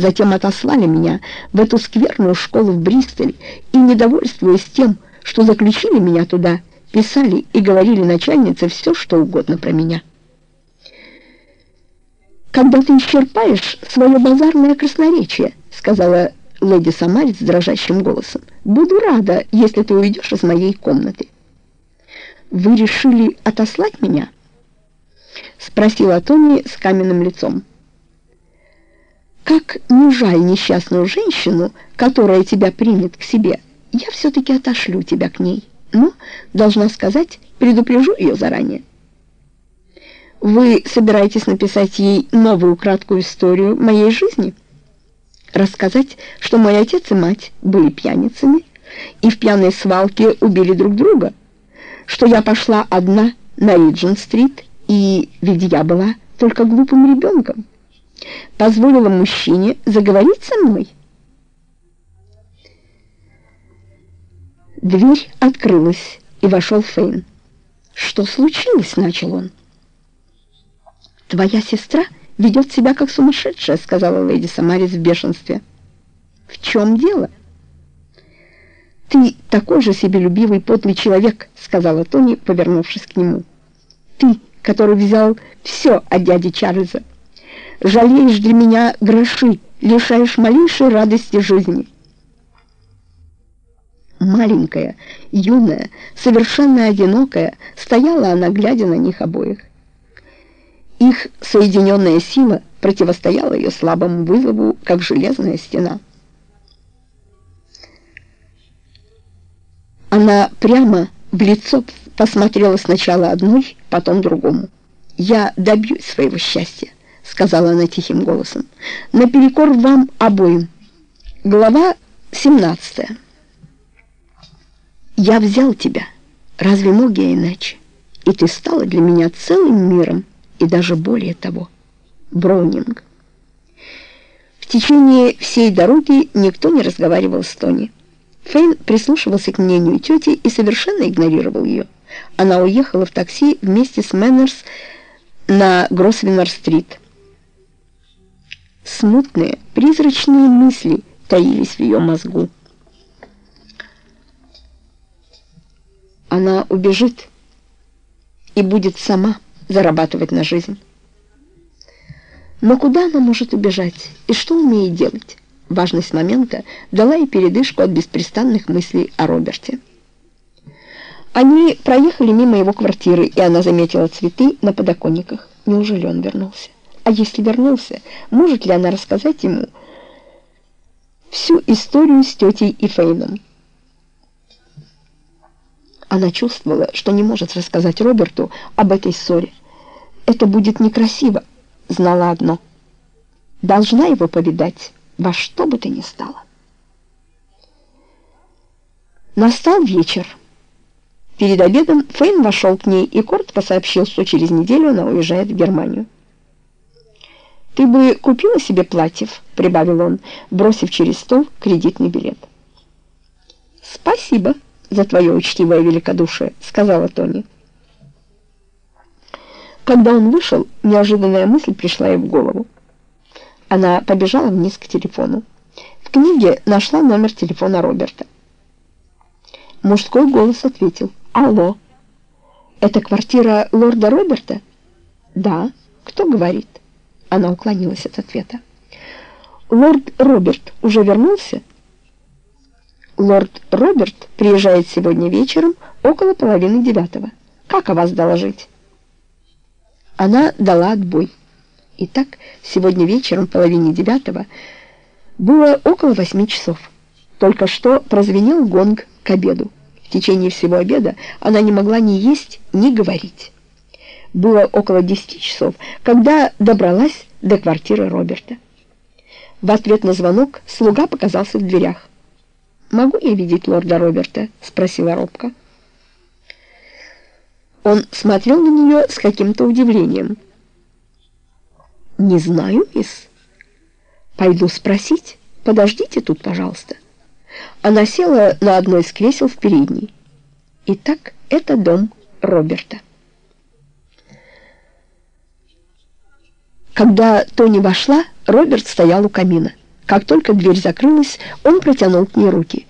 затем отослали меня в эту скверную школу в Бристоле и, недовольствуясь тем, что заключили меня туда, писали и говорили начальнице все, что угодно про меня. «Когда ты исчерпаешь свое базарное красноречие», — сказала леди Самарец дрожащим голосом, — «буду рада, если ты уйдешь из моей комнаты». «Вы решили отослать меня?» — спросила Тони с каменным лицом. «Как не жаль несчастную женщину, которая тебя примет к себе, я все-таки отошлю тебя к ней. Но, должна сказать, предупрежу ее заранее». Вы собираетесь написать ей новую краткую историю моей жизни? Рассказать, что мой отец и мать были пьяницами и в пьяной свалке убили друг друга? Что я пошла одна на Риджин-стрит, и ведь я была только глупым ребенком, позволила мужчине заговорить со мной? Дверь открылась, и вошел Фейн. «Что случилось?» — начал он. «Твоя сестра ведет себя как сумасшедшая», — сказала леди Самарис в бешенстве. «В чем дело?» «Ты такой же себелюбивый подлый человек», — сказала Тони, повернувшись к нему. «Ты, который взял все от дяди Чарльза, жалеешь для меня гроши, лишаешь малейшей радости жизни». Маленькая, юная, совершенно одинокая, стояла она, глядя на них обоих. Их соединенная сила противостояла ее слабому вызову, как железная стена. Она прямо в лицо посмотрела сначала одной, потом другому. «Я добьюсь своего счастья», — сказала она тихим голосом, — «наперекор вам обоим». Глава 17 «Я взял тебя. Разве мог я иначе? И ты стала для меня целым миром» и даже более того. Броунинг. В течение всей дороги никто не разговаривал с Тони. Фейн прислушивался к мнению тети и совершенно игнорировал ее. Она уехала в такси вместе с Мэннерс на Гросвеннер-стрит. Смутные, призрачные мысли таились в ее мозгу. Она убежит и будет сама зарабатывать на жизнь. Но куда она может убежать и что умеет делать? Важность момента дала ей передышку от беспрестанных мыслей о Роберте. Они проехали мимо его квартиры, и она заметила цветы на подоконниках. Неужели он вернулся? А если вернулся, может ли она рассказать ему всю историю с тетей и Фейном? Она чувствовала, что не может рассказать Роберту об этой ссоре. Это будет некрасиво, знала одно. Должна его повидать во что бы то ни стало. Настал вечер. Перед обедом Фейн вошел к ней и коротко сообщил, что через неделю она уезжает в Германию. «Ты бы купила себе платьев», — прибавил он, бросив через стол кредитный билет. «Спасибо», за твое учтивое великодушие», — сказала Тони. Когда он вышел, неожиданная мысль пришла ей в голову. Она побежала вниз к телефону. В книге нашла номер телефона Роберта. Мужской голос ответил «Алло, это квартира лорда Роберта?» «Да, кто говорит?» Она уклонилась от ответа. «Лорд Роберт уже вернулся?» Лорд Роберт приезжает сегодня вечером около половины девятого. Как о вас доложить?» Она дала отбой. Итак, сегодня вечером, половине девятого, было около восьми часов. Только что прозвенел гонг к обеду. В течение всего обеда она не могла ни есть, ни говорить. Было около десяти часов, когда добралась до квартиры Роберта. В ответ на звонок слуга показался в дверях. «Могу я видеть лорда Роберта?» — спросила робко. Он смотрел на нее с каким-то удивлением. «Не знаю, мисс. Пойду спросить. Подождите тут, пожалуйста». Она села на одно из кресел в передней. Итак, это дом Роберта. Когда Тони вошла, Роберт стоял у камина. Как только дверь закрылась, он протянул к ней руки.